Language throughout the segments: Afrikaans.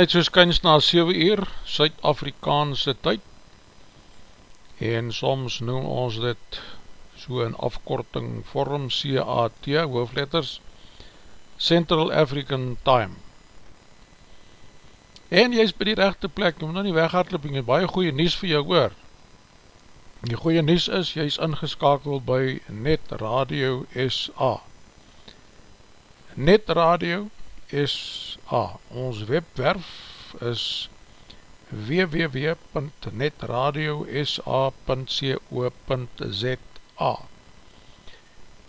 net soos kyns na 7 uur Suid-Afrikaanse tyd. En soms noem ons dit so in afkorting vorm CAT hoofletters Central African Time. En jy is by die rechte plek om nou nie weghartliping en baie goeie nies vir jou oor. Die goeie nies is jy is ingeskakeld by Net Radio SA Net Radio SA, ons webwerf is www.netradiosa.co.za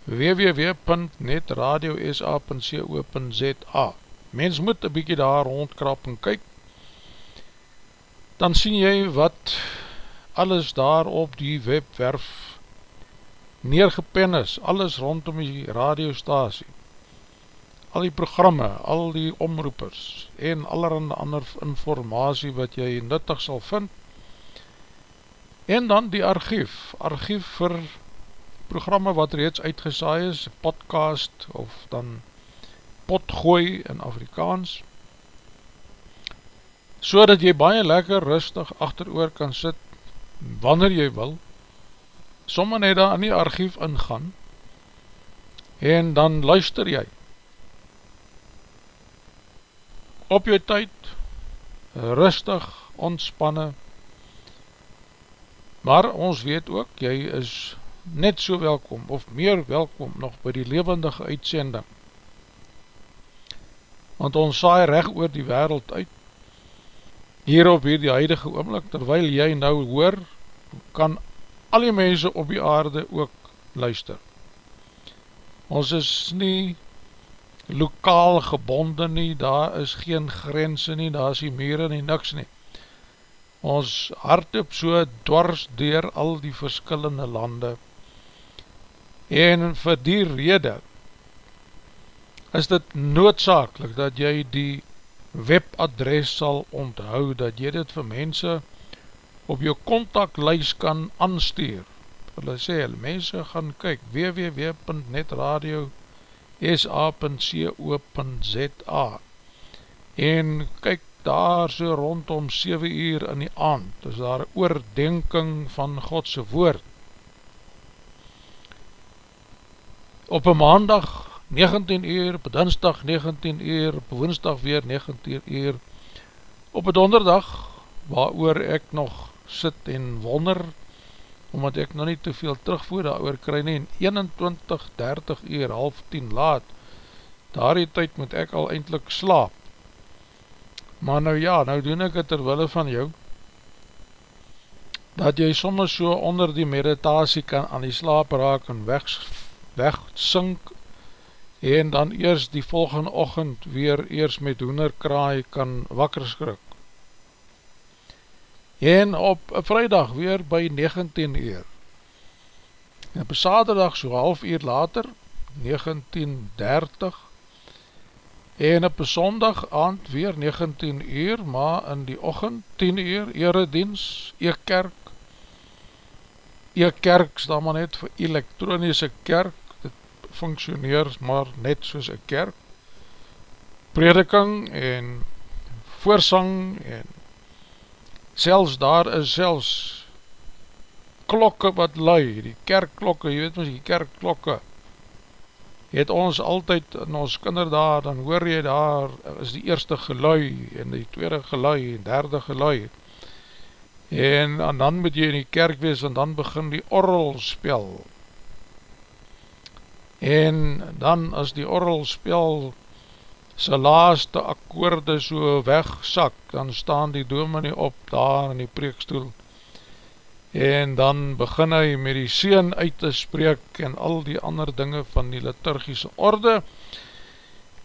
www.netradiosa.co.za Mens moet een bykie daar rondkrap en kyk. Dan sien jy wat alles daar op die webwerf neergepen is, alles rondom die radiostasie, al die programme, al die omroepers en allerhande ander informatie wat jy nuttig sal vind, en dan die archief, archief vir programme wat reeds uitgesaai is, podcast of dan potgooi in Afrikaans, so dat jy baie lekker rustig achter oor kan sit, wanneer jy wil, sommer net daar in die archief ingaan, en dan luister jy, op jou tyd, rustig, ontspanne, maar ons weet ook, jy is net so welkom, of meer welkom, nog by die levendige uitsending, want ons saai recht oor die wereld uit, hier op hier die huidige oomlik, terwyl jy nou hoor, kan al die mense op die aarde ook luister. Ons is nie lokaal gebonden nie, daar is geen grense nie, daar is die mere nie, niks nie. Ons hart op so dwars door al die verskillende lande en vir die rede is dit noodzakelik dat jy die webadres sal onthou, dat jy dit vir mense op jou contactlijst kan aanstuur. Hulle sê, hulle mense gaan kyk, www.netradio.sa.co.za en kyk daar so rondom 7 uur in die aand, is daar oordenking van Godse woord. Op een maandag 19 uur, op dinsdag 19 uur, op woensdag weer 19 uur, op een donderdag, waar oor ek nog sit en wonder, omdat ek nog nie te veel terugvoer daar oor kry nie, 21, 30 uur, half 10 laat, daar die tyd moet ek al eindelijk slaap. Maar nou ja, nou doen ek het terwille van jou, dat jy soms so onder die meditasie kan aan die slaap raak en weg, weg sink en dan eers die volgende ochend weer eers met hoenerkraai kan wakker skrik. En op vrijdag weer by 19 uur. En op saterdag so half uur later, 19.30 en op sondag aand weer 19 uur, maar in die ochend 10 uur, eredienst, e-kerk, e-kerk staan maar net vir elektronische kerk, functioneer maar net soos een kerk, prediking en voorsang en selfs daar is selfs klokke wat lui, die kerkklokke, jy weet ons die kerkklokke, het ons altyd in ons kinder daar, dan hoor jy daar, is die eerste gelui, en die tweede gelui, en derde gelui, en, en dan moet jy in die kerk wees, en dan begin die orrel spel, en dan as die orrelspel sy laaste akkoorde so wegsak, dan staan die dominee op daar in die preekstoel en dan begin hy met die seen uit te spreek en al die ander dinge van die liturgische orde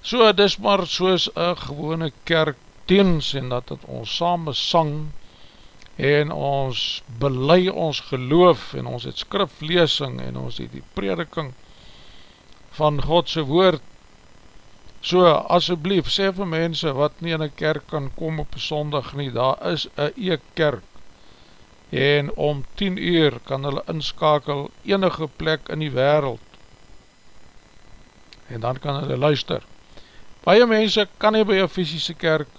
so dis maar soos een gewone kerk teens en dat het ons samen sang en ons belei ons geloof en ons het skrifleesing en ons het die prediking van Godse woord. So, asjeblief, sê vir mense wat nie in een kerk kan kom op sondag nie, daar is een e-kerk. En om 10 uur kan hulle inskakel enige plek in die wereld en dan kan hulle luister. Baie mense kan nie by een fysische kerk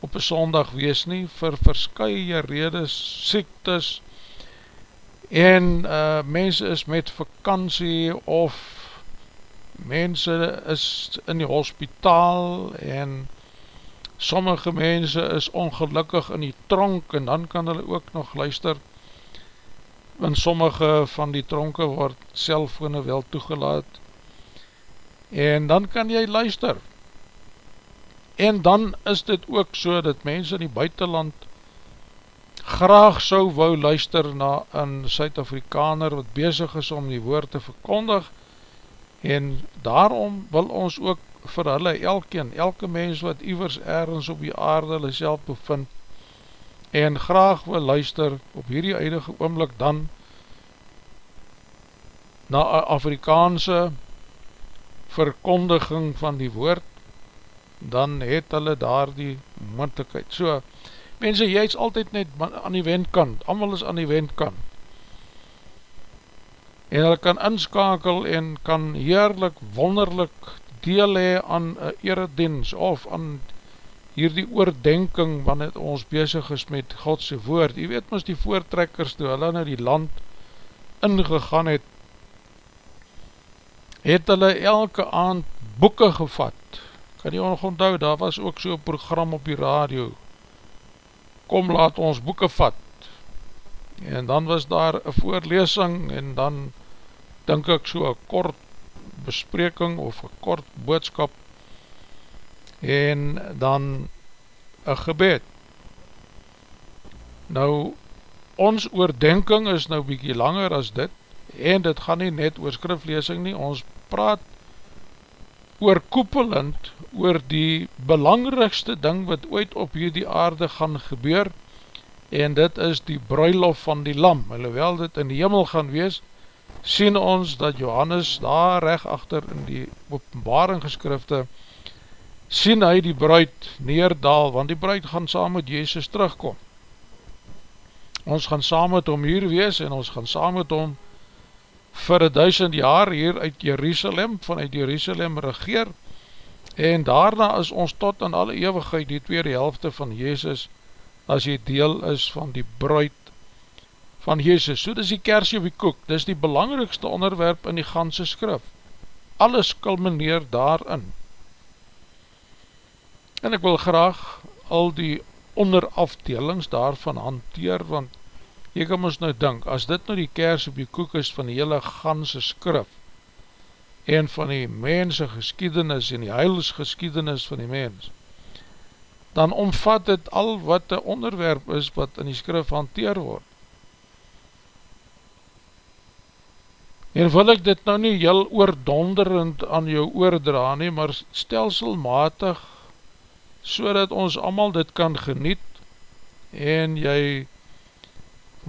op een sondag wees nie, vir verskye redes, siektes, en uh, mense is met vakantie of mense is in die hospitaal en sommige mense is ongelukkig in die tronk en dan kan hulle ook nog luister. Want sommige van die tronke word cellfone wel toegelaat. En dan kan jy luister. En dan is dit ook so dat mense in die buitenland graag sou wou luister na een Suid-Afrikaner wat bezig is om die woord te verkondig en daarom wil ons ook vir hulle elkeen, elke mens wat iwers ergens op die aarde hulle self bevind en graag wil luister op hierdie eindige oomlik dan na Afrikaanse verkondiging van die woord dan het hulle daar die moendlikheid. So, mense, jy is altyd net aan die wendkant, allemaal is aan die wendkant. En hulle kan inskakel en kan heerlik, wonderlik deel hee aan een eredienst of aan hierdie oordenking wanneer ons bezig is met Godse woord. Jy weet ons die voortrekkers toe hulle na die land ingegaan het, het hulle elke aand boeken gevat, kan jy nog onthou, daar was ook so'n program op die radio, kom laat ons boeken vat, en dan was daar een voorlesing, en dan denk ek so'n kort bespreking, of een kort boodskap, en dan een gebed. Nou, ons oordenking is nou bykie langer as dit, en dit gaan nie net oor skriflesing nie, ons praat oorkoepelend oor die belangrikste ding wat ooit op hierdie aarde gaan gebeur en dit is die bruilof van die lam. Alhoewel dit in die hemel gaan wees sien ons dat Johannes daar recht achter in die openbaring geskrifte sien hy die bruid neerdaal want die bruid gaan saam met Jezus terugkom. Ons gaan saam met hom hier wees en ons gaan saam met hom vir duisend jaar hier uit Jerusalem, vanuit Jerusalem regeer, en daarna is ons tot in alle eeuwigheid die tweede helfte van Jezus, as jy deel is van die bruid van Jezus. So dis die kersie op die koek, dis die belangrikste onderwerp in die ganse skrif. Alles kulmineer daarin. En ek wil graag al die onderafdelings daarvan hanteer, want Jy kan ons nou dink, as dit nou die kers op die koek is van die hele ganse skrif en van die mense geskiedenis en die heilsgeskiedenis van die mens, dan omvat dit al wat die onderwerp is wat in die skrif hanteer word. En wil ek dit nou nie heel oordonderend aan jou oordra nie, maar stelselmatig so dat ons allemaal dit kan geniet en jy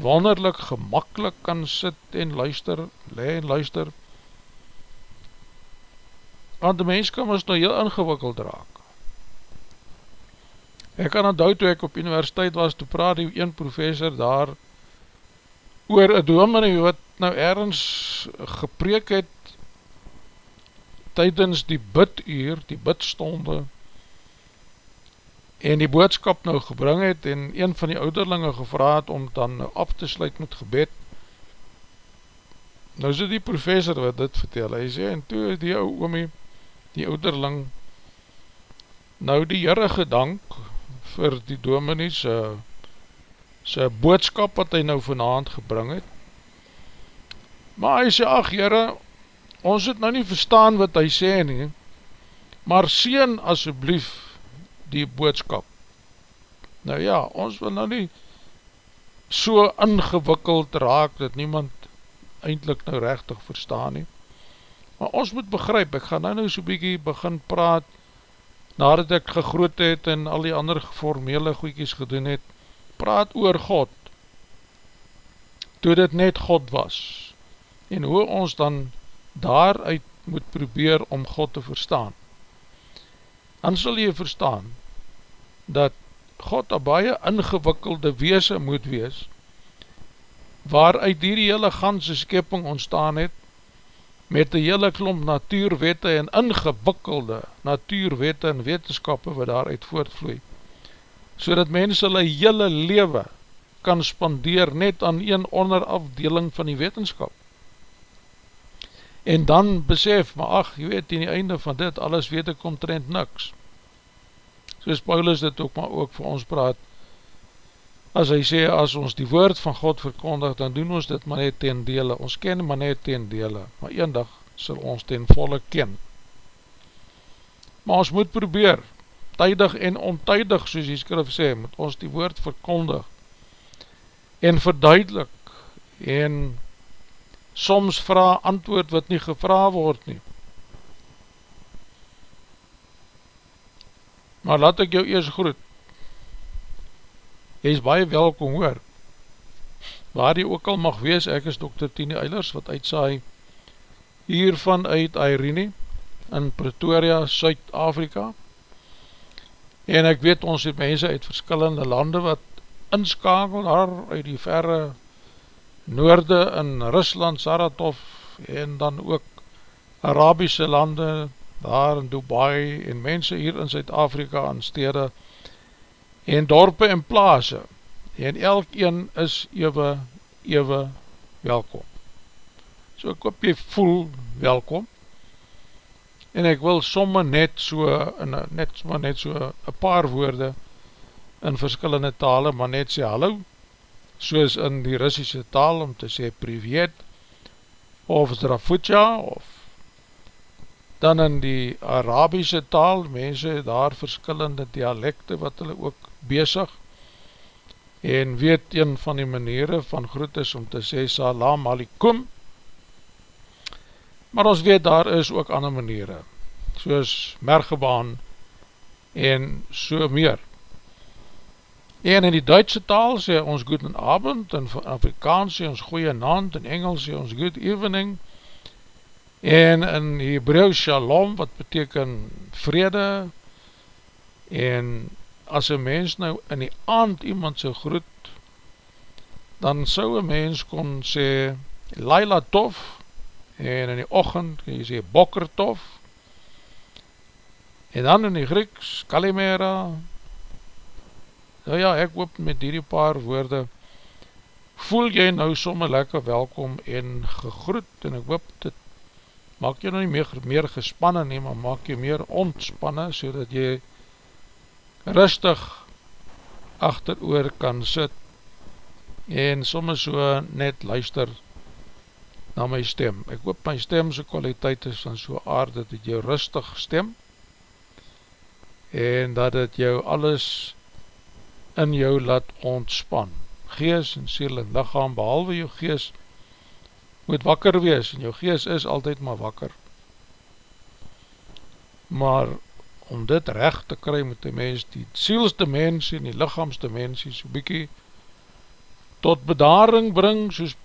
wonderlik gemakkelijk kan sit en luister, le en luister, want die mens kan ons nou heel ingewikkeld raak. Ek kan onthou toe ek op universiteit was, toe praat die een professor daar oor een dominee wat nou ergens gepreek het tydens die biduur, die bidstonde, en die boodskap nou gebring het en een van die ouderlinge gevraad om dan nou af te sluit met gebed. Nou is die professor wat dit vertel. Hy sê en toe die ou oomie die ouderling nou die Heere gedank vir die dominee sy, sy boodskap wat hy nou vanavond gebring het maar hy sê ach Heere ons het nou nie verstaan wat hy sê nie maar sien asjeblief die boodskap. Nou ja, ons wil nou nie so ingewikkeld raak, dat niemand eindelijk nou rechtig verstaan nie. Maar ons moet begryp, ek gaan nou nou so bykie begin praat, nadat ek gegroot het en al die ander formele goeikies gedoen het, praat oor God, toe dit net God was, en hoe ons dan daaruit moet probeer om God te verstaan. Dan sal jy verstaan, dat God een baie ingewikkelde weese moet wees, waaruit die hele ganse skepping ontstaan het, met die hele klomp natuurwette en ingewikkelde natuurwette en wetenskappe wat daaruit voortvloei, so dat mense hulle hele lewe kan spandeer net aan een onderafdeling van die wetenskap. En dan besef, maar ach, jy weet, in die einde van dit, alles weet ek omtrent niks soos Paulus dit ook maar ook vir ons praat, as hy sê, as ons die woord van God verkondig, dan doen ons dit maar net ten dele, ons ken maar net ten dele, maar een dag sal ons ten volle ken. Maar ons moet probeer, tydig en ontydig, soos die skrif sê, moet ons die woord verkondig en verduidelik en soms vraag antwoord wat nie gevra word nie. Maar laat ek jou eers groet. Jy is baie welkom hoor. Waar jy ook al mag wees, ek is Dr. Tini Eilers wat uitsaai hiervan uit Irene in Pretoria, Suid-Afrika. En ek weet ons het mense uit verskillende lande wat inskakel daar uit die verre noorde in Rusland, Saratov en dan ook Arabiese lande daar in Dubai en mense hier in Zuid-Afrika aan stede en dorpe en plaase en elk een is ewe, ewe welkom. So ek hoop jy voel welkom en ek wil somme net so, in, net, somme net so een paar woorde in verskillende tale, maar net sê hallo, soos in die Russische taal om te sê privet, of Zrafutja, of dan in die Arabische taal, mense daar verskillende dialekte wat hulle ook bezig, en weet een van die maniere van groet is om te sê salam alikum, maar ons weet daar is ook ander maniere, soos mergebaan en so meer. En in die Duitse taal sê ons goeden avond, in Afrikaans sê ons goeie naand, in Engels sê ons good evening, en in Hebreeuws shalom wat beteken vrede en as een mens nou in die aand iemand so groet dan sou een mens kon sê Laila tof en in die ochend kan jy sê Bokker tof en dan in die Grieks Kalimera. Nou ja ek hoop met die paar woorde voel jy nou somme lekker welkom en gegroet en ek hoop dit maak jy nou nie meer, meer gespanne nie, maar maak jy meer ontspanne, so dat jy rustig achter oor kan sit, en soms so net luister na my stem. Ek hoop my stemse kwaliteit is van so aard, dat het jou rustig stem, en dat het jou alles in jou laat ontspan. Gees en siel en lichaam, behalwe jou gees, moet wakker wees, en jou gees is altyd maar wakker. Maar, om dit recht te kry met die mens, die sielste mens en die lichaamste mens, so bykie tot bedaring bring, soos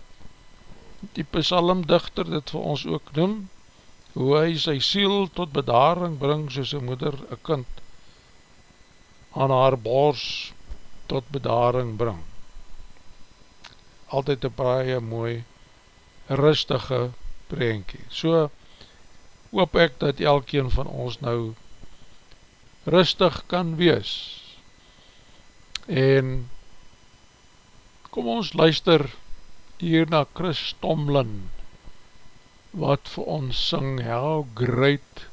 die psalmdichter dit vir ons ook noem, hoe hy sy siel tot bedaring bring, soos een moeder een kind aan haar bors tot bedaring bring. Altyd een baie mooi rustige prentjie. So hoop ek dat elkeen van ons nou rustig kan wees. En kom ons luister hier na Chris Tomlin wat vir ons sing How great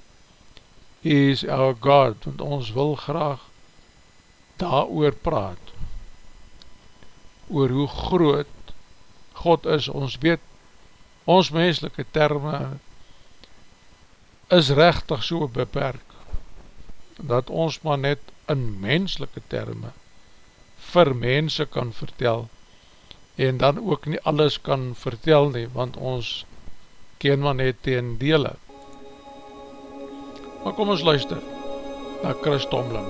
is our God? Want ons wil graag daar oor praat oor hoe groot God is, ons weet ons menselike terme is rechtig so beperk, dat ons maar net in menselike terme vir mense kan vertel, en dan ook nie alles kan vertel nie, want ons ken maar net teen dele. Maar kom ons luister na Chris Tomlin.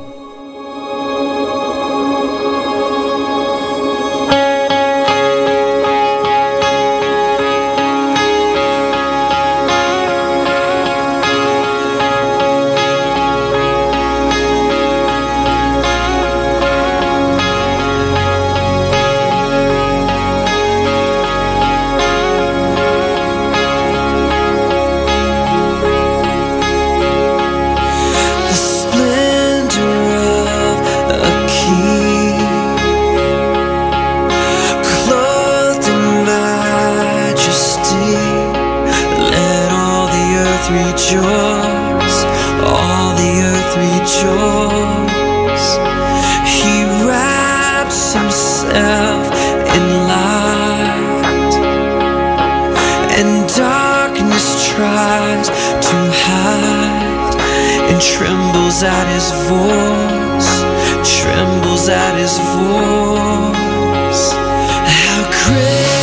tries to hide and trembles at his voice, trembles at his voice. How crazy.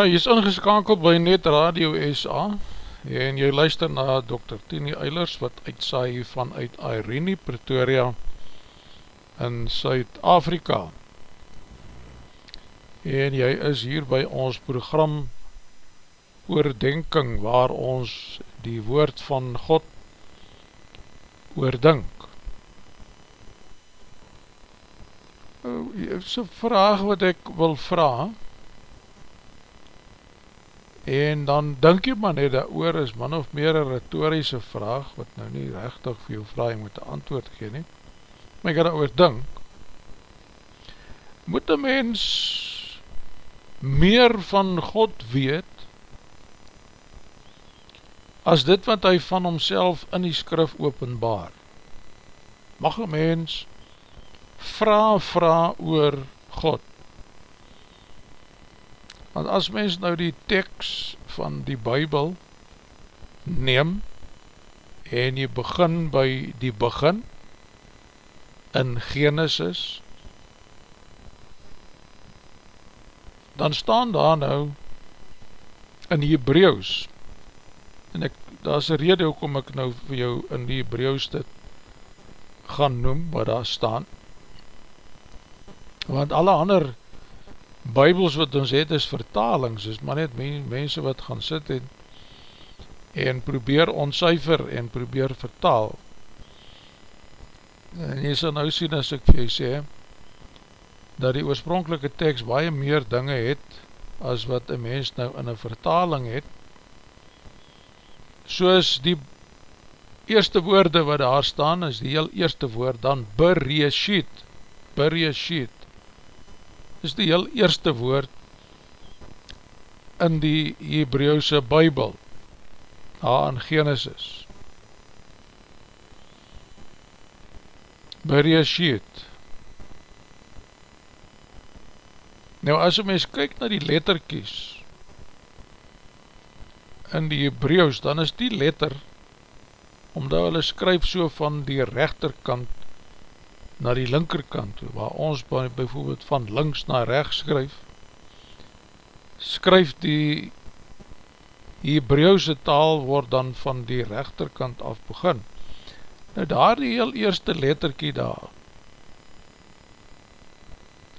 Ja, jy is ingeskakeld by Net Radio SA en jy luister na Dr. Tini Eilers wat uitsaai vanuit Irene, Pretoria in Suid-Afrika en jy is hier by ons program oordenking waar ons die woord van God oordink. Is een vraag wat ek wil vraag en dan denk jy maar net dat oor is man of meer een retorische vraag wat nou nie rechtig vir jou vraag moet een antwoord gee nie. Maar ek het oor dink. Moet een mens meer van God weet as dit wat hy van homself in die skrif openbaar? Mag een mens vraag vraag oor God want as mens nou die tekst van die bybel neem en jy begin by die begin in Genesis dan staan daar nou in Hebreeuws en ek, daar is een rede hoekom ek nou vir jou in die Hebreeuws dit gaan noem wat daar staan. Want alle ander bybels wat ons het is vertalings, is maar net men, mense wat gaan sit en en probeer ontsuiver en probeer vertaal. En jy sal nou sien as ek vir jy sê dat die oorspronkelike tekst baie meer dinge het as wat een mens nou in een vertaling het. Soos die eerste woorde wat daar staan is die heel eerste woord dan Bereshit. Bereshit is die heel eerste woord in die Hebreeuwse Bijbel daar in Genesis. Bereshit. Nou as een mens kyk na die letterkies in die Hebreeuws, dan is die letter omdat hulle skryf so van die rechterkant na die linkerkant, waar ons bijvoorbeeld van links na rechts skryf, skryf die Hebreeuwse taal word dan van die rechterkant af begin. Nou daar die heel eerste letterkie daar,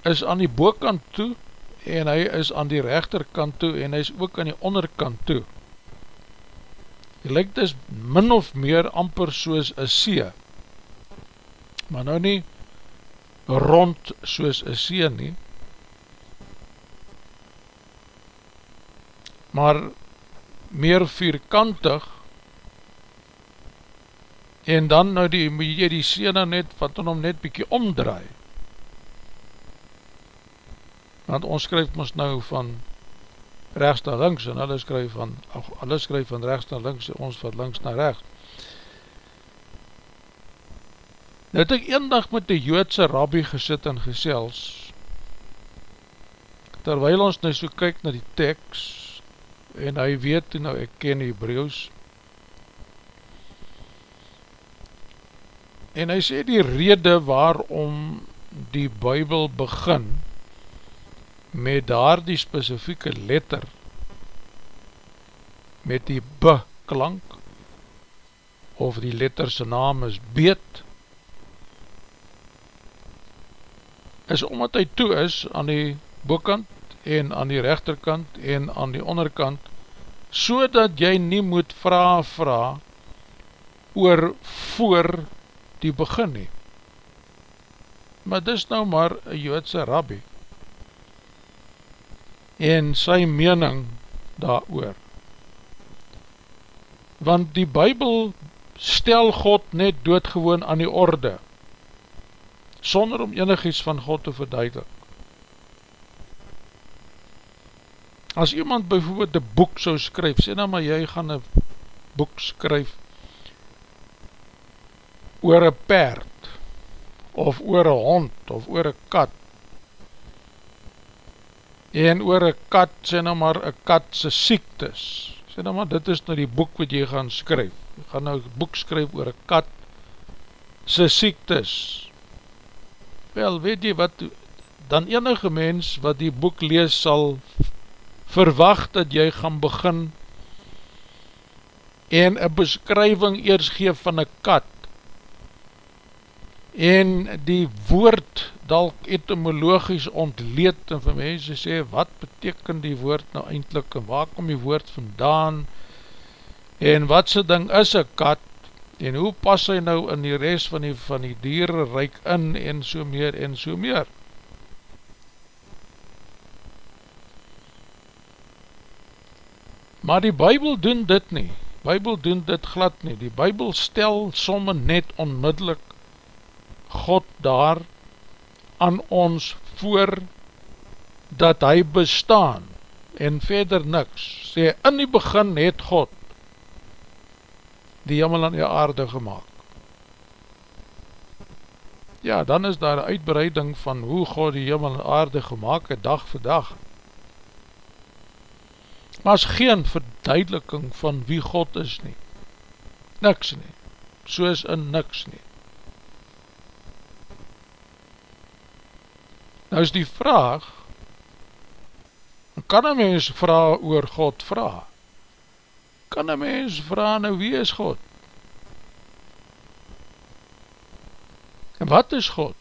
is aan die boekant toe, en hy is aan die rechterkant toe, en hy is ook aan die onderkant toe. Hy lyk dus min of meer amper soos een see, maar nou nie rond soos een see nie, maar meer vierkantig, en dan nou die, moet jy die see nou net, wat dan om net bykie omdraai, want ons skryf ons nou van rechts na links, en hulle skryf van, hulle skryf van rechts na links, en ons van links na rechts, Nou het ek een dag met die joodse rabbi gesit en gesels, terwyl ons nou so kyk na die tekst, en hy weet, nou ek ken Hebrews, en hy sê die rede waarom die bybel begin, met daar die specifieke letter, met die B klank, of die letterse naam is beet, is omdat hy toe is aan die boekant en aan die rechterkant en aan die onderkant, so dat jy nie moet vraag vraag oor voor die begin nie. Maar dis nou maar een joodse rabbi en sy mening daar oor. Want die bybel stel God net doodgewoon aan die orde, sonder om enig iets van God te verduidelik. As iemand bijvoorbeeld een boek so skryf, sê nou maar jy gaan een boek skryf oor een perd, of oor een hond, of oor een kat, en oor een kat, sê nou maar een kat sy siektes, sê nou maar dit is nou die boek wat jy gaan skryf, jy gaan nou boek skryf oor een kat sy siektes, Wel, weet jy wat, dan enige mens wat die boek lees sal verwacht dat jy gaan begin en een beskrywing eers geef van een kat en die woord dalk etymologisch ontleed en vir mense sê, wat beteken die woord nou eindelijk en waar kom die woord vandaan en wat sy ding is een kat en hoe pas hy nou in die rest van die, van die dieren reik in en so meer en so meer? Maar die bybel doen dit nie. Bybel doen dit glad nie. Die bybel stel somme net onmiddellik God daar aan ons voor dat hy bestaan. En verder niks. Sê in die begin het God die jimmel aan die aarde gemaakt. Ja, dan is daar een uitbreiding van hoe God die jimmel en aarde gemaakt het, dag vir dag. Maar is geen verduideliking van wie God is nie. Niks nie. soos in niks nie. Nou is die vraag, kan een mens vraag oor God vraag? Kan een mens vraag, nou wie is God? En wat is God?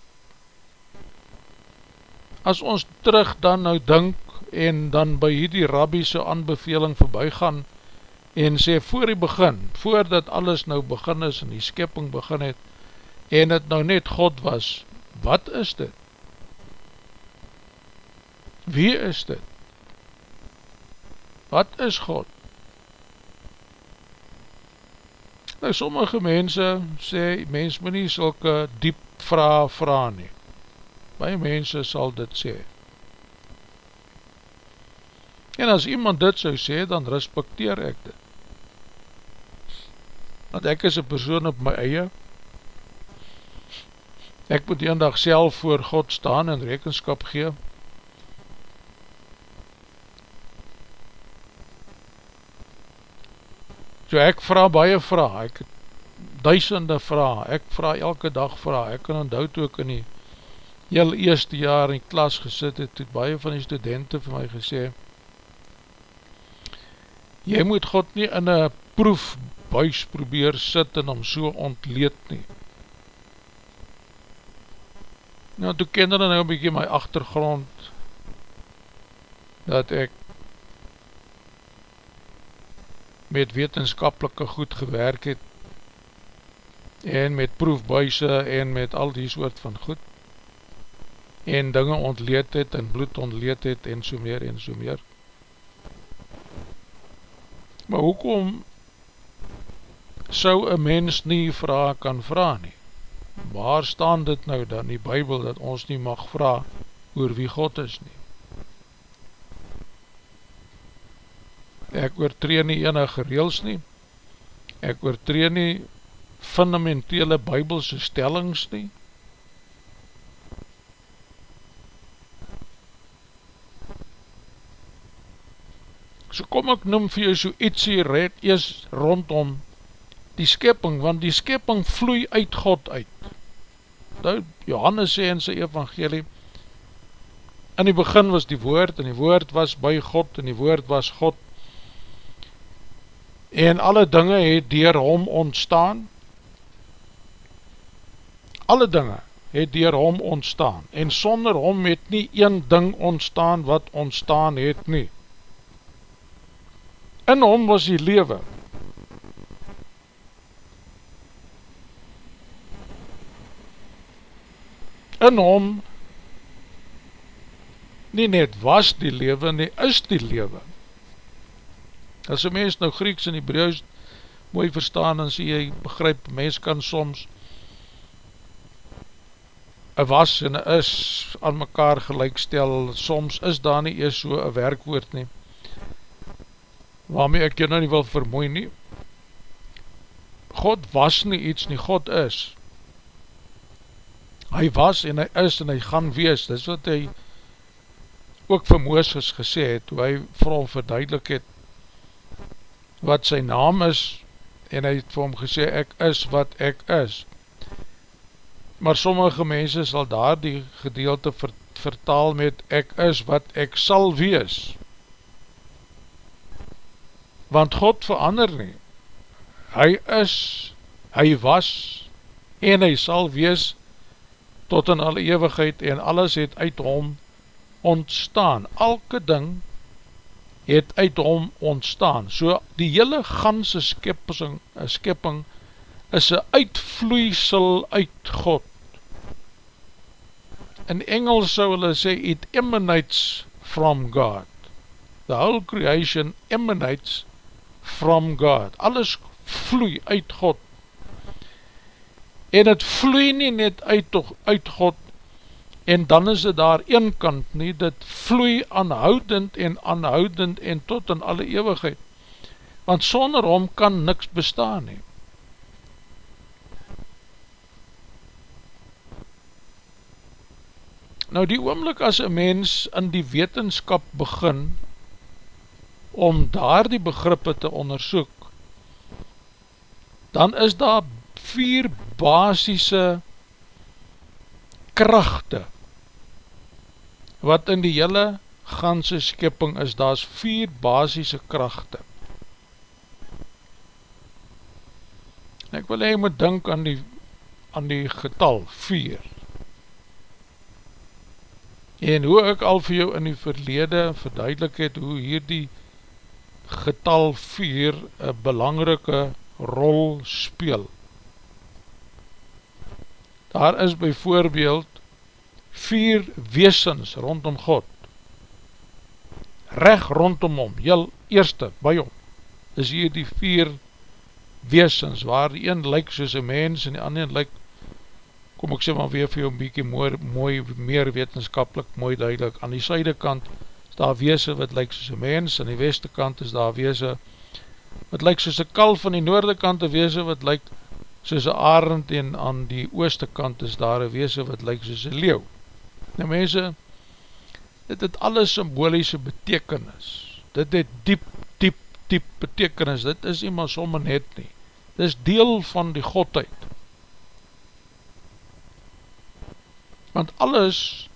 As ons terug dan nou dink en dan by hierdie rabbiese aanbeveling voorbij gaan en sê voor die begin, voordat alles nou begin is en die skepping begin het en het nou net God was, wat is dit? Wie is dit? Wat is God? Nou, sommige mense sê, mens moet nie sulke diep vraag vraag nie. Baie mense sal dit sê. En as iemand dit so sê, dan respecteer ek dit. Want ek is een persoon op my eie. Ek moet die dag self voor God staan en rekenskap gee. So ek vraag baie vraag, ek duisende vraag, ek vraag elke dag vraag, ek kan onthoud ook in die heel eerste jaar in die klas gesit het, het baie van die studenten vir my gesê, jy moet God nie in een proefbuis probeer sit en om so ontleed nie. Nou, toe ken hulle nou een bykie my achtergrond, dat ek met wetenskapelike goed gewerk het en met proefbuise en met al die soort van goed en dinge ontleed het en bloed ontleed het en so meer en so meer. Maar hoekom sou een mens nie vraag kan vraag nie? Waar staan dit nou dan die bybel dat ons nie mag vraag oor wie God is nie ek oortree nie enige reels nie, ek oortree nie fundamentele bybelse stellings nie, so kom ek noem vir jou so ietsie red ees rondom die skepping, want die skepping vloei uit God uit. Nou, Johannes sê in sy evangelie, in die begin was die woord, en die woord was by God, en die woord was God, en alle dinge het dier hom ontstaan, alle dinge het dier hom ontstaan, en sonder hom het nie een ding ontstaan wat ontstaan het nie. In hom was die lewe. In hom nie net was die lewe, nie is die lewe. As een mens nou Grieks en Hebreeuws mooi verstaan en sê jy begryp, mens kan soms een was en een is aan mekaar gelijkstel, soms is daar nie eers so een werkwoord nie, waarmee ek jy nou nie wil vermoei nie. God was nie iets nie, God is. Hy was en hy is en hy gaan wees, dis wat hy ook vir Mooses gesê het, toe hy vir hom verduidelik het, wat sy naam is en hy het vir hom gesê ek is wat ek is. Maar sommige mense sal daar die gedeelte ver, vertaal met ek is wat ek sal wees. Want God verander nie. Hy is hy was en hy sal wees tot in alle eeuwigheid en alles het uit hom ontstaan. Elke ding het uit hom ontstaan. So die hele ganse skepping, eh, skepping is een uitvloeisel uit God. In Engels sou hulle sê, it emanates from God. The whole creation emanates from God. Alles vloei uit God. En het vloei nie net uit, uit God en dan is het daar een kant nie, dit vloei aanhoudend en aanhoudend en tot in alle eeuwigheid, want sonder hom kan niks bestaan nie. Nou die oomlik as een mens in die wetenskap begin, om daar die begrippe te onderzoek, dan is daar vier basisse krachte wat in die hele ganse skipping is, daar is vier basisse krachte. En ek wil hy moet dink aan die, aan die getal 4. En hoe ek al vir jou in die verlede verduidelik het, hoe hier die getal 4 een belangrike rol speel. Daar is byvoorbeeld vier weesens rondom God. Reg rondom hom, heel eerste by hom, is hier die vier weesens, waar die een lyk soos een mens en die ander lyk, kom ek sê maar weer vir jou een bykie mooi, mooi, meer wetenskapelik, mooi duidelik, aan die syde kant is daar weese wat lyk soos een mens, aan die weste kant is daar weese wat lyk soos een kalf, aan die noorde kant een weese wat lyk soos een arend en aan die ooste kant is daar een weese wat lyk soos een leeuw. Nou mense, dit het alles symbolische betekenis, dit het diep, diep, diep betekenis, dit is nie maar sommer net nie, dit is deel van die Godheid. Want alles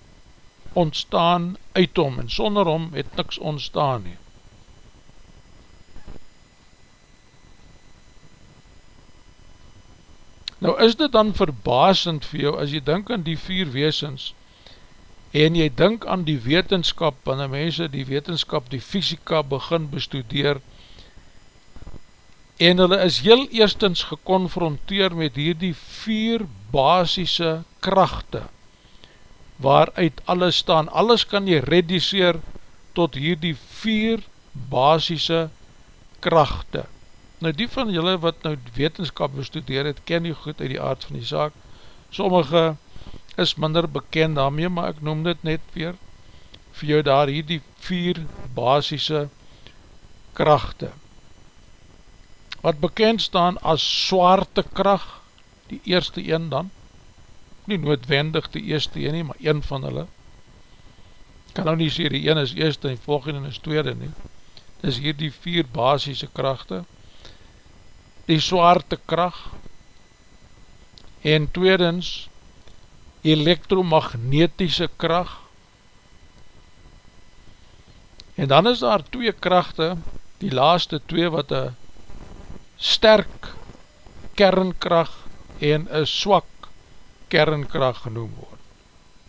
ontstaan uit hom, en sonder hom het niks ontstaan nie. Nou is dit dan verbasend vir jou as jy denk aan die vier weesens en jy denk aan die wetenskap, wanneer mense die wetenskap, die fysika begin bestudeer en hulle is heel eerstens geconfronteer met hierdie vier basisse krachte waaruit alles staan. Alles kan jy reduceer tot hierdie vier basisse krachte. Nou die van julle wat nou wetenskap bestudeer het, ken nie goed uit die aard van die zaak. Sommige is minder bekend daarmee, maar ek noem dit net weer vir jou daar hier die vier basisse krachte. Wat bekend staan as swaarte kracht, die eerste een dan, nie noodwendig die eerste een nie, maar een van hulle, kan nou nie sê die een is eerste en die volgende is tweede nie, dis hier die vier basisse krachte, die zwaarte kracht en tweedens elektromagnetische kracht en dan is daar twee krachte die laaste twee wat een sterk kernkracht en een swak kernkracht genoem word.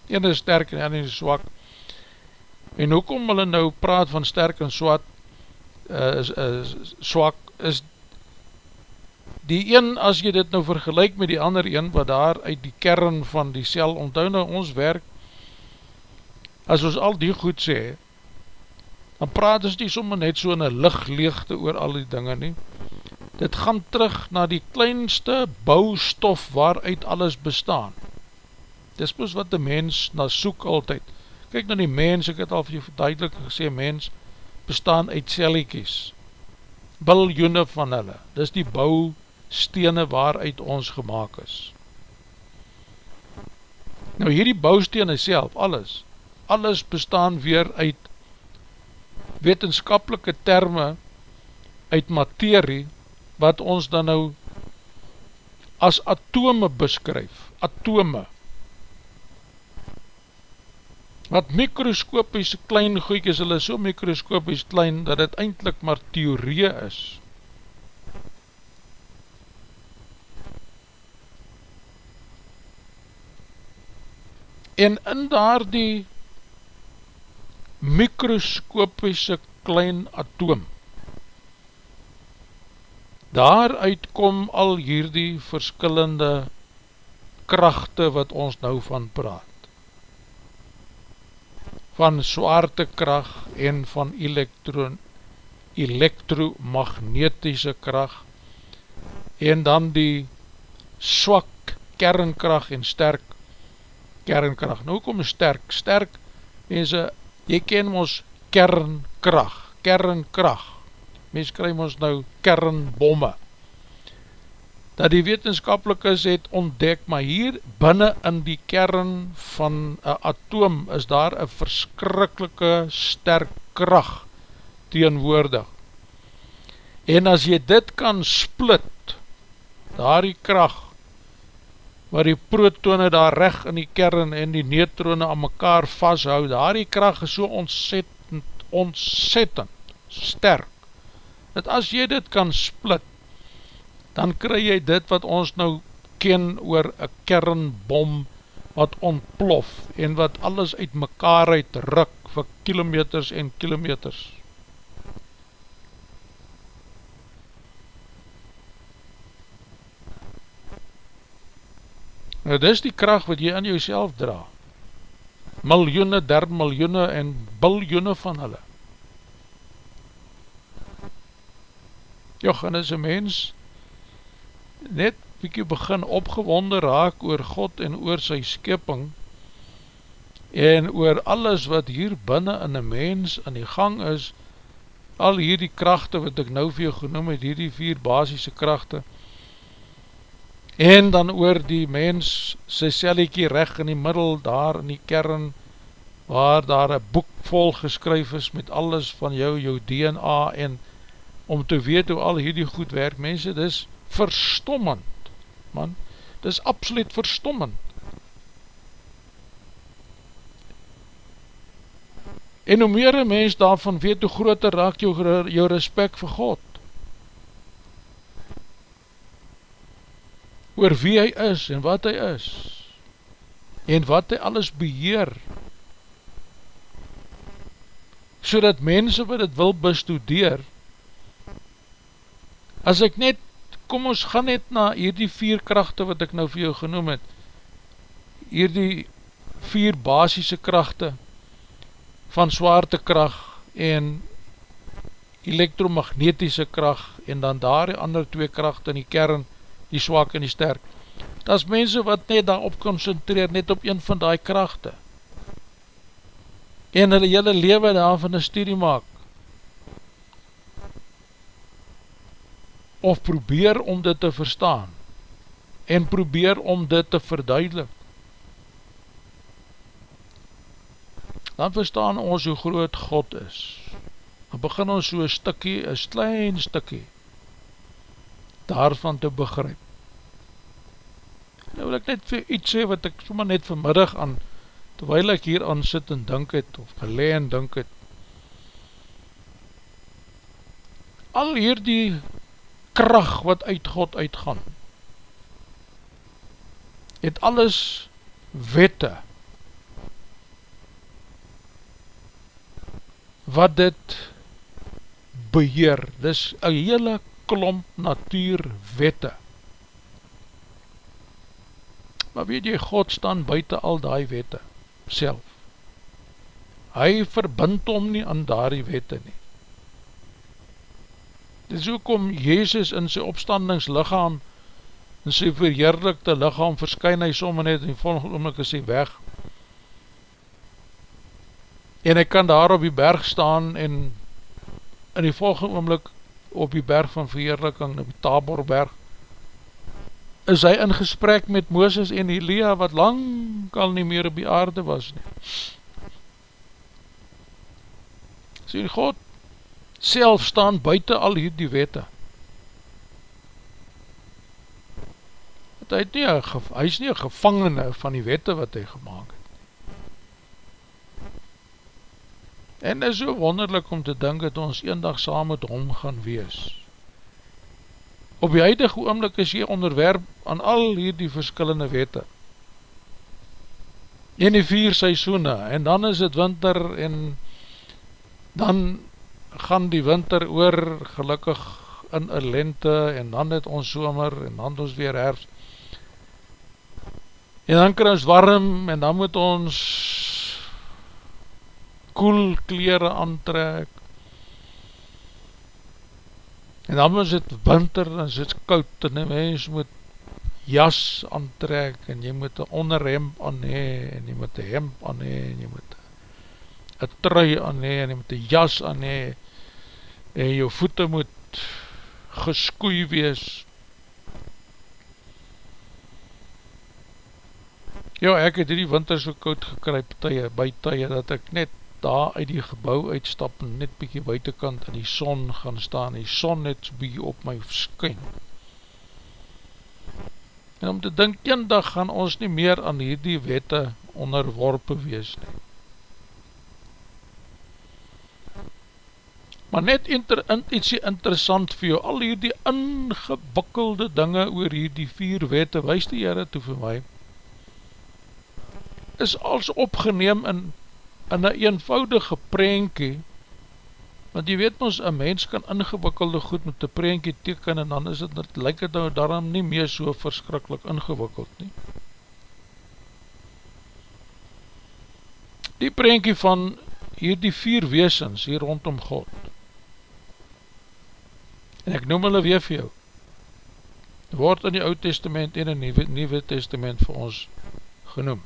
Een is sterk en een is swak. En hoekom hulle nou praat van sterk en swak uh, is, is, swak is die een, as jy dit nou vergelijk met die ander een, wat daar uit die kern van die cel, onthou nou ons werk, as ons al die goed sê, dan praat ons nie sommer net so in een lichtleegte oor al die dinge nie, dit gaan terug na die kleinste bouwstof waaruit alles bestaan, dis plus wat die mens na soek altyd, kyk na die mens, ek het al vir jy verduidelik gesê, mens bestaan uit celliekies, biljoene van hulle, dis die bouwstof, stene waaruit ons gemaakt is. Nou hierdie bouwstene self, alles, alles bestaan weer uit wetenskapelike termen, uit materie, wat ons dan nou as atome beskryf, atome, wat mikroskopies klein goeikies, hulle so mikroskopies klein, dat het eindelijk maar theorie is, en in daar die mikroskopiese klein atoom daaruit kom al hierdie verskillende krachte wat ons nou van praat. Van zwaartekracht en van elektron elektromagnetische kracht en dan die swak kernkracht en sterk kernkracht. Nou kom sterk, sterk, mense, jy ken ons kernkracht, kernkracht, mense krijg ons nou kernbomme, dat die wetenskapelikers het ontdek, maar hier binnen in die kern van een atoom is daar een verskrikkelike sterk kracht teenwoordig. En as jy dit kan split, daar die kracht, waar die protone daar reg in die kern en die neutrone aan mekaar vasthou, daar die kracht is so ontzettend, ontzettend sterk, dat as jy dit kan split, dan kry jy dit wat ons nou ken oor een kernbom wat ontplof en wat alles uit mekaar uit ruk vir kilometers en kilometers. Nou dis die kracht wat jy aan jouself dra. Miljoene, derde miljoene en biljoene van hulle. Joch, en as een mens net bykie begin opgewonde raak oor God en oor sy skepping en oor alles wat hier binnen in een mens in die gang is, al hierdie krachte wat ek nou vir jou genoem het, hierdie vier basisse krachte, en dan oor die mens sy selliekie recht in die middel daar in die kern waar daar een boek vol geskryf is met alles van jou, jou DNA en om te weet hoe al hierdie goed werk, mense, dit is verstommend man, dit is absoluut verstommend. En hoe meer een mens daarvan weet, hoe groter raak jou, jou respect vir God oor wie hy is en wat hy is en wat hy alles beheer. So dat mense wat het wil bestudeer as ek net kom ons gaan net na hierdie vier krachte wat ek nou vir jou genoem het. Hierdie vier basisse krachte van zwaartekracht en elektromagnetiese kracht en dan daar die ander twee kracht in die kern die swak en die sterk. Dat is mense wat net daarop concentreer, net op een van die krachte. En hulle hele leven daar van een studie maak. Of probeer om dit te verstaan. En probeer om dit te verduidelik. Dan verstaan ons hoe groot God is. Dan begin ons so een stikkie, een klein stikkie, daarvan te begryp. Nou wil ek net vir iets sê wat ek soma net vanmiddag aan, terwijl ek hier aan sit en dink het, of gelee en dink het, al hier die kracht wat uit God uitgaan, het alles wette, wat dit beheer, dis een hele klomp natuurwette. Maar weet jy, God staan buiten al die wette, self. Hy verbind om nie aan daardie wette nie. Dit is ook om Jezus in sy opstandingslichaam, in sy verheerlikte lichaam, verskyn hy somme net, en volgende oomlik is hy weg. En hy kan daar op die berg staan, en in die volgende oomlik op die berg van verheerliking, op die Taborberg, is hy in gesprek met Mooses en Elia, wat lang al nie meer op die aarde was nie. Sien, God self staan buiten al hierdie wette. Hy, nie, hy is nie een gevangene van die wette wat hy gemaakt het. En is so wonderlik om te dink dat ons een dag saam met hom gaan wees. Op die huidige oomlik is jy onderwerp aan al hierdie verskillende wette. En die vier seisoene, en dan is het winter, en dan gaan die winter oor gelukkig in een lente, en dan het ons somer, en dan ons weer herfst. En dan kan ons warm, en dan moet ons koel kleren aantrek en dan is het winter en is het koud en die mens moet jas aantrek en jy moet een onderhemp aan hee en jy moet een hemp aan hee en jy moet een trui aan hee en jy moet een jas aan hee en jou voete moet geskoei wees. Ja ek het die winter so koud gekryp tye, by tye dat ek net daar uit die gebouw uitstap en net bykie buitenkant in die son gaan staan, die son net bykie op my skyn. En om te dink, een dag gaan ons nie meer aan hierdie wette onderworpe wees nie. Maar net inter, in, ietsie interessant vir jou, al hierdie ingewikkelde dinge oor hierdie vier wette, wees die Heere toe vir my, is als opgeneem in, in een eenvoudige prentjie, want jy weet ons, een mens kan ingewikkelde goed met een prentjie teken, en dan is het, het lyk het nou daarom nie meer so verskrikkelijk ingewikkeld nie. Die prentjie van hierdie vier weesens hier rondom God, en ek noem hulle weer vir jou, word in die Oud Testament en in die Nieuwe, Testament vir ons genoem.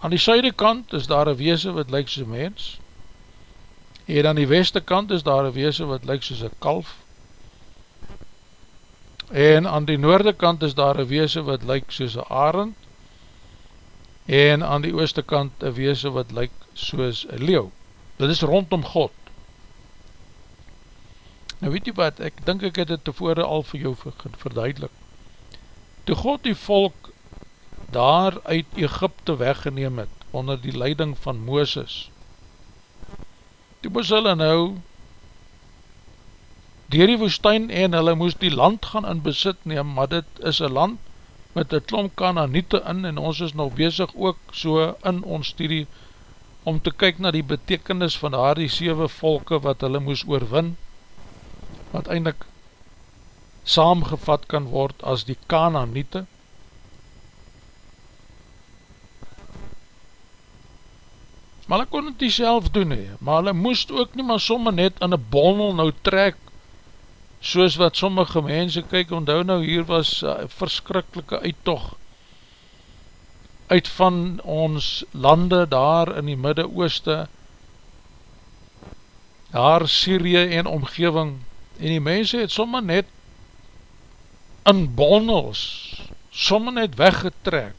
Aan die suide kant is daar een weese wat lyk soos mens, en aan die weste kant is daar een weese wat lyk soos een kalf, en aan die noorde kant is daar een weese wat lyk soos een arend, en aan die ooste kant een weese wat lyk soos een leeuw. Dit is rondom God. Nou weet jy wat, ek dink ek het het tevore al vir jou verduidelik. Toe God die volk daar uit Egypte weggeneem het, onder die leiding van Mooses, toe moes hulle nou dier die woestijn en hulle moes die land gaan in besit neem, maar dit is een land met een klomp kananiete in en ons is nog bezig ook so in ons studie om te kyk na die betekenis van daar die 7 volke wat hulle moes oorwin, wat eindelijk saamgevat kan word as die kananiete, maar hulle kon het nie self doen he, maar hulle moest ook nie maar somme net in een bonnel nou trek, soos wat sommige mense kyk, onthou nou hier was uh, verskrikkelike uittocht, uit van ons lande daar in die Midde-Ooste, daar Syrië en omgeving, en die mense het somme net in bonnels, somme net weggetrek,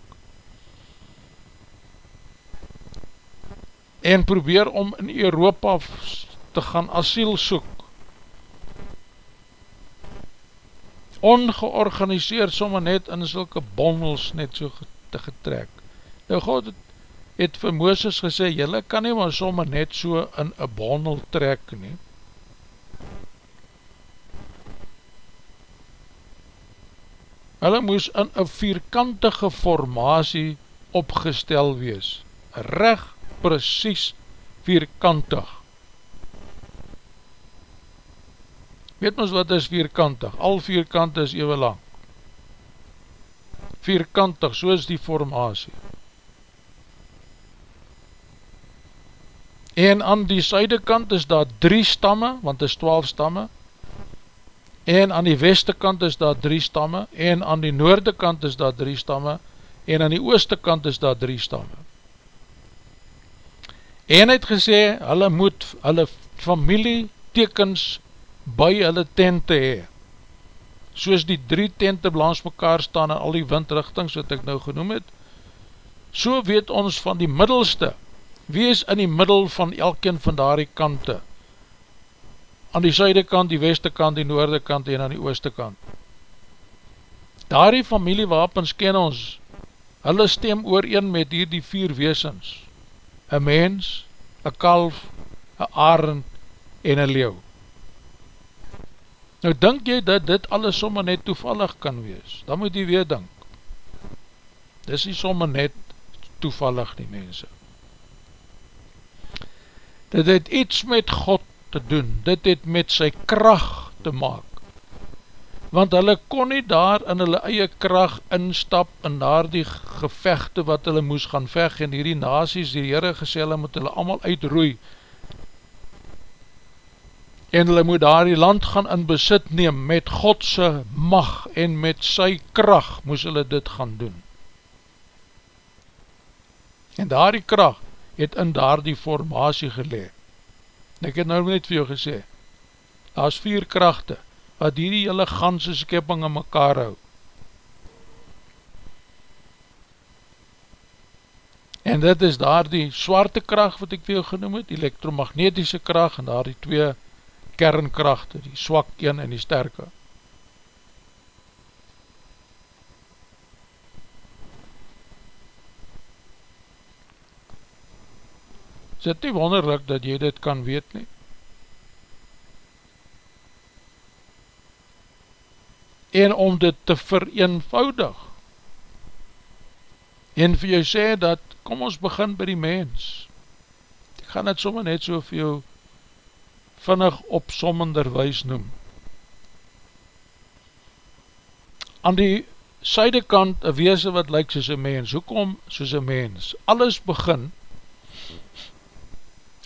en probeer om in Europa te gaan asiel soek. Ongeorganiseerd somme net in sulke bondels net so te getrek. Nou God het, het vir Mooses gesê, jylle kan nie maar somme net so in een bondel trek nie. Hulle moes in een vierkantige formatie opgestel wees. Recht precies vierkantig. Weet ons wat is vierkantig? Al vierkante is ewe lang. Vierkantig, so is die formatie. En aan die syde kant is daar drie stamme, want is twaalf stamme, en aan die weste kant is daar drie stamme, en aan die noorde kant is daar drie stamme, en aan die ooste kant is daar drie stamme en het gesê, hulle moet hulle familie tekens by hulle tente hee, soos die drie tente langs mekaar staan in al die windrichtings wat ek nou genoem het, so weet ons van die middelste, wie is in die middel van elkeen van daar die kante, aan die suide kant, die weste kant, die noorde kant en aan die ooste kant. Daar die familiewapens ken ons, hulle stem oor een met hier die vier weesens, een mens, een kalf, een arend en een leeuw. Nou denk jy dat dit alles somme net toevallig kan wees, dan moet jy weer denk. Dit is nie somme net toevallig die mense. Dit het iets met God te doen, dit het met sy kracht te maak want hulle kon nie daar in hulle eie kracht instap in daar die gevechte wat hulle moes gaan vech en hierdie nazies, die Heere gesê, hulle moet hulle allemaal uitroei. En hulle moet daar die land gaan in besit neem met Godse mag en met sy kracht moes hulle dit gaan doen. En daar die kracht het in daar die formatie geleed ek het nou net vir jou gesê daar is vier krachte wat hierdie hele ganse skepping in mekaar hou. En dit is daar die swarte kracht wat ek vir jou genoem het, elektromagnetische kracht en daar die twee kernkrachte, die swak een en die sterke. Is dit nie wonderlik dat jy dit kan weet nie? En om dit te vereenvoudig. En vir jou sê dat, kom ons begin by die mens. Ek gaan het sommer net so vir jou vinnig opsommenderwijs noem. Aan die syde kant, een weese wat lyk soos een mens, hoekom soos een mens? Alles begin,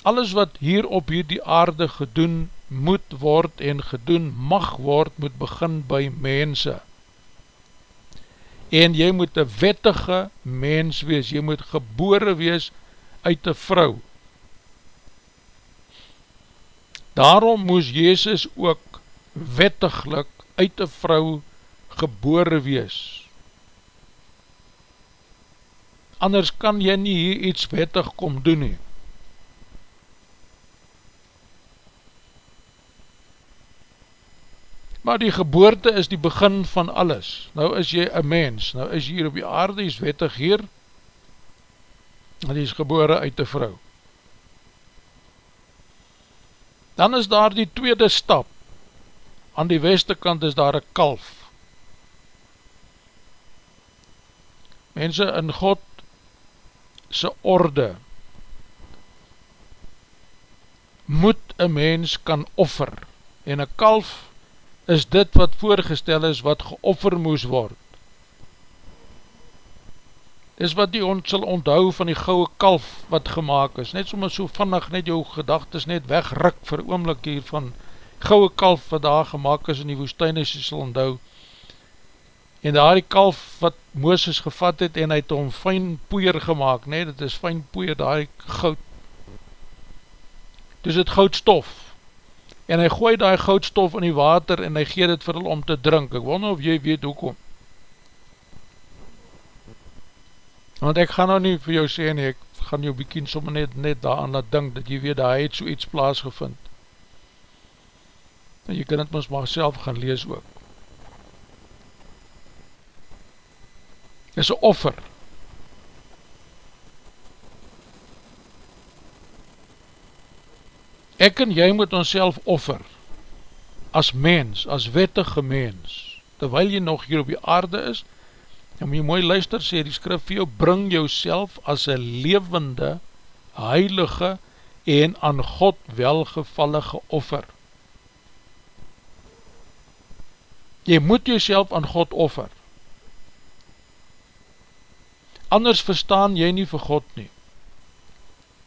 alles wat hier op hierdie aarde gedoen moet word en gedoen mag word, moet begin by mense. En jy moet een wettige mens wees, jy moet gebore wees uit een vrou. Daarom moes Jezus ook wettiglik uit een vrou gebore wees. Anders kan jy nie hier iets wettig kom doen nie. Maar die geboorte is die begin van alles. Nou is jy een mens, nou is jy hier op die aarde, jy is wettig hier, en jy is gebore uit die vrou. Dan is daar die tweede stap, aan die weste kant is daar een kalf. Mense in God sy orde moet een mens kan offer en een kalf is dit wat voorgestel is wat geoffer moes word. Dis wat die ons sal onthou van die gouwe kalf wat gemaakt is, net soms so vannig net jou gedagtes net wegrik vir oomlik hier van gouwe kalf wat daar gemaakt is in die woestijn is, sal onthou. En daar die kalf wat Mooses gevat het en hy het om fijn poeier gemaakt, nee, dit is fijn poeier, daar die goud. Dus het goudstof, en hy gooi die goudstof in die water en hy gee dit vir hulle om te drink. Ek wonder of jy weet hoekom. Want ek gaan nou nie vir jou sê nie, ek gaan jou bekien sommer net, net daaraan laat dink, dat jy weet, dat hy het so iets plaasgevind. En jy kan het ons maar self gaan lees ook. is een offer. Ek en jy moet ons offer, as mens, as wettige mens, terwyl jy nog hier op die aarde is, en jy mooi luister, sê die skrif vir jou, bring jou as een levende, heilige en aan God welgevallige offer. Jy moet jou aan God offer. Anders verstaan jy nie vir God nie.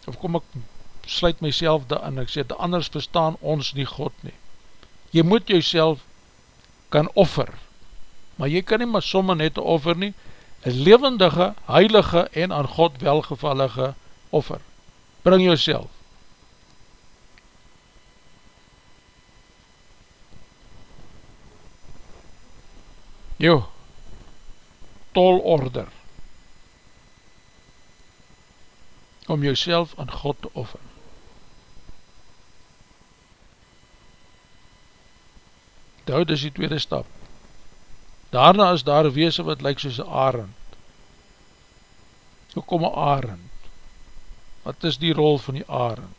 Of kom ek sluit myself daarin, ek sê, anders verstaan ons nie God nie. Jy moet jouself kan offer, maar jy kan nie maar somme net offer nie, een levendige, heilige en aan God welgevallige offer. Bring jouself. Jo, tolorder, om jouself aan God te offer. Houd is die tweede stap. Daarna is daar een wees wat lyk soos een arend. Hoe kom een arend? Wat is die rol van die arend?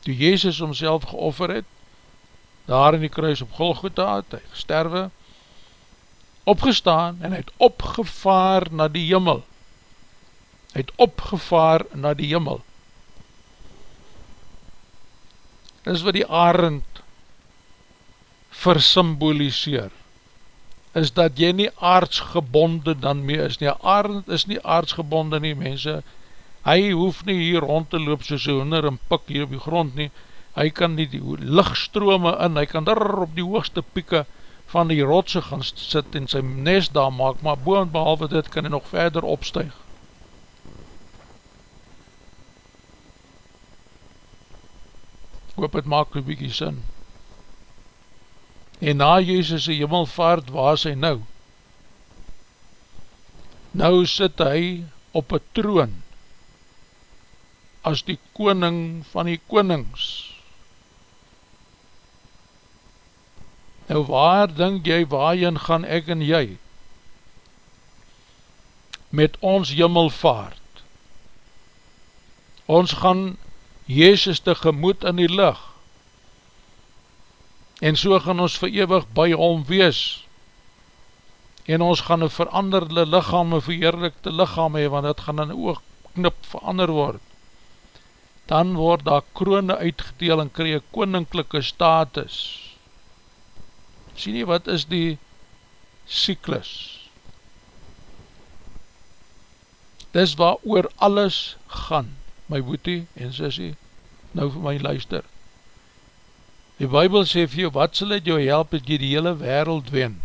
Toe Jezus homself geoffer het, daar in die kruis op Golgotha het hy gesterwe, opgestaan en hy het opgevaar na die jimmel. Hy het opgevaar na die jimmel. Dit is wat die arend versymboliseer, is dat jy nie aardsgebonde dan mee is nie. Aard is nie aardsgebonde nie, mense. Hy hoef nie hier rond te loop soos een hoender en pik hier op die grond nie. Hy kan nie die lichtstrome in, hy kan daar op die hoogste pieke van die rotse gaan sit en sy nest daar maak, maar boon behalwe dit kan hy nog verder opstuig. Hoop het maak een bykie sin en na Jezus' hemelvaart waar is hy nou? Nou sit hy op een troon as die koning van die konings. Nou waar denk jy, waarin gaan ek en jy met ons hemelvaart ons gaan Jezus tegemoet in die licht, en so gaan ons verewig by hom wees, en ons gaan een veranderde lichaam, een verheerlikte lichaam hee, want het gaan in oogknip verander word, dan word daar kroone uitgedeel en kree koninklijke status. Sien nie, wat is die cyklus? Dis waar oor alles gaan, my boetie en sissie, nou vir my luister. Die Bijbel sê vir jou, wat sal het jou help dat jy die hele wereld wen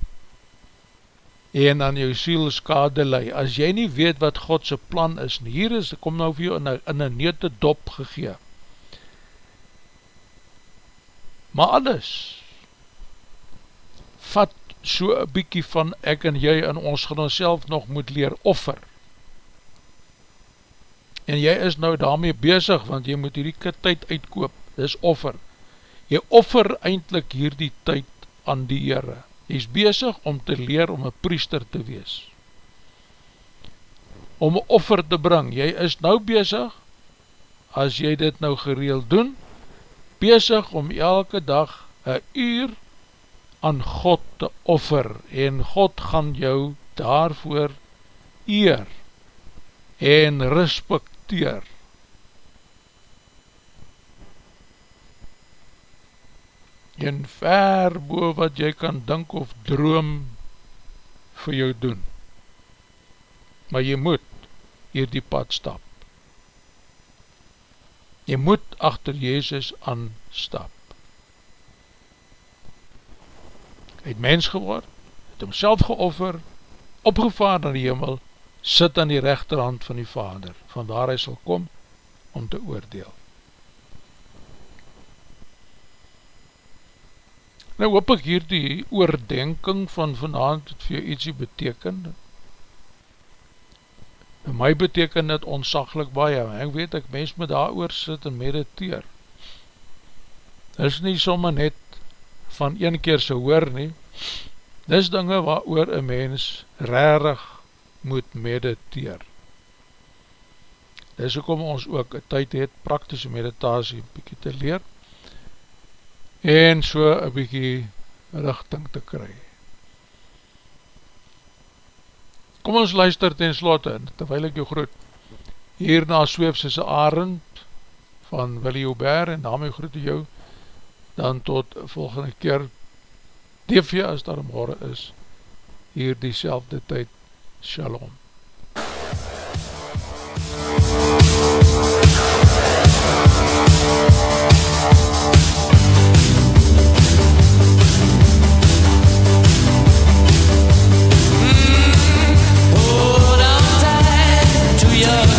en aan jou siel skade lei, as jy nie weet wat Godse plan is, nie. hier is, kom nou vir jou in een, nete dop gegee. Maar alles, vat so een bykie van ek en jy en ons gaan ons nog moet leer offer. En jy is nou daarmee bezig, want jy moet hierdie tyd uitkoop, dis offer. Jy offer eindelijk hierdie tyd aan die Heere jy is bezig om te leer om een priester te wees, om een offer te bring, jy is nou bezig, as jy dit nou gereel doen, bezig om elke dag een uur aan God te offer, en God gaan jou daarvoor eer, en respecteer, en ver boe wat jy kan dink of droom vir jou doen. Maar jy moet hier die pad stap. Jy moet achter Jezus aan stap. Hy het mens geword, het homself geoffer, opgevaard naar die hemel, sit aan die rechterhand van die Vader, van waar hy sal kom om te oordeel. Nou hoop ek hier die oordenking van vanavond het vir jou ietsie beteken. By my beteken dit onsaglik baie, ek weet ek mens met daar oor sit en mediteer. Dit is nie somme net van een keer so hoor nie, dit is dinge waar oor een mens rarig moet mediteer. Dit is ook om ons ook een tyd het praktische meditasie bykie te leer, en so een bykie richting te kry. Kom ons luister ten slotte, terwijl ek jou groet, hier na Sweepsese Arend van Willie Hubert en daarmee groete jou, dan tot volgende keer, TV as daar morgen is, hier die selfde tyd, Shalom. Shalom. Hallelujah.